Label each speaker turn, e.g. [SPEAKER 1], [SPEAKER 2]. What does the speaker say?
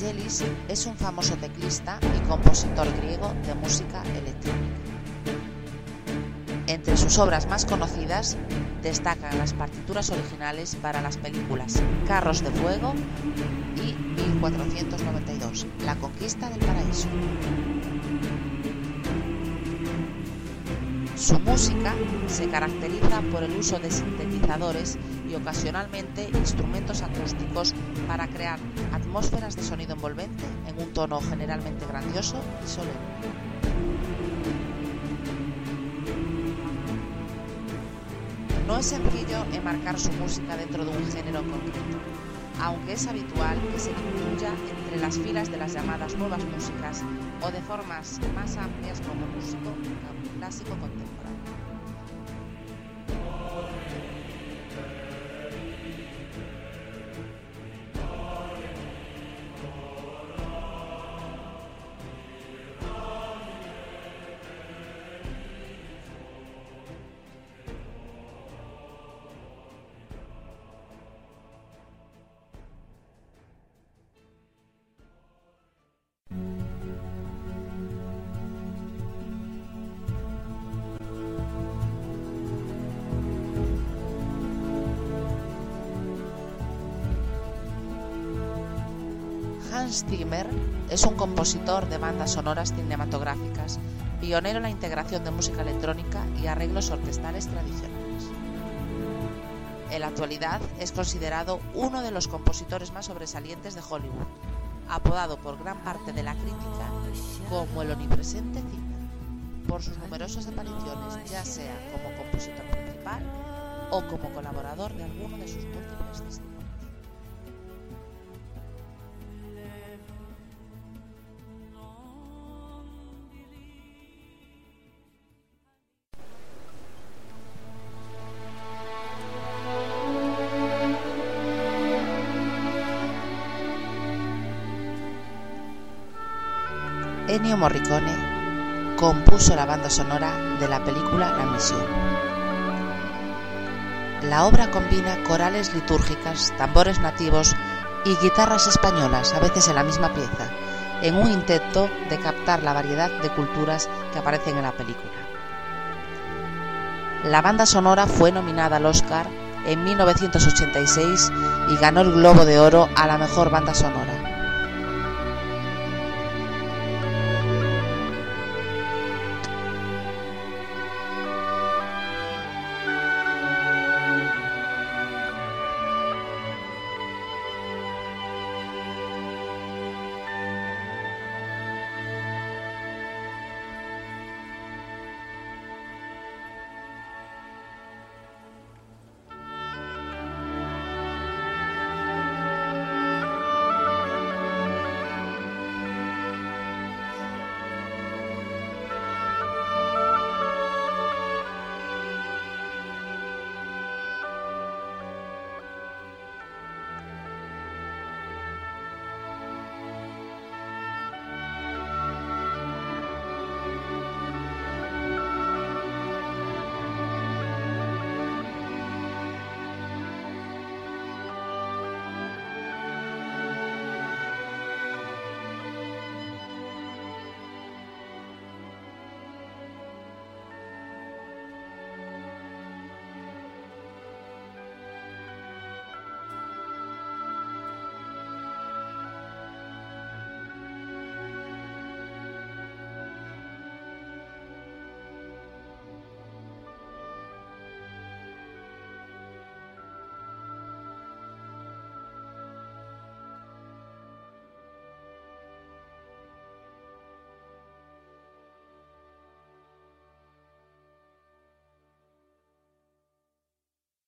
[SPEAKER 1] Vangelis es un famoso teclista y compositor griego de música electrónica. Entre sus obras más conocidas destacan las partituras originales para las películas Carros de Fuego y 1492, La Conquista del Paraíso. Su música se caracteriza por el uso de sintetizadores y ocasionalmente instrumentos acústicos para crear atmósferas de sonido envolvente en un tono generalmente grandioso y solemne. No es sencillo enmarcar su música dentro de un género concreto, aunque es habitual que se incluya entre las filas de las llamadas nuevas músicas o de formas más amplias como músico clásico contemporáneo. Hans Zimmer es un compositor de bandas sonoras cinematográficas, pionero en la integración de música electrónica y arreglos orquestales tradicionales. En la actualidad es considerado uno de los compositores más sobresalientes de Hollywood, apodado por gran parte de la crítica como el omnipresente Zimmer, por sus numerosas apariciones, ya sea como compositor principal o como colaborador de alguno de sus múltiples discos. Ennio Morricone compuso la banda sonora de la película La Misión. La obra combina corales litúrgicas, tambores nativos y guitarras españolas, a veces en la misma pieza, en un intento de captar la variedad de culturas que aparecen en la película. La banda sonora fue nominada al Oscar en 1986 y ganó el Globo de Oro a la mejor banda sonora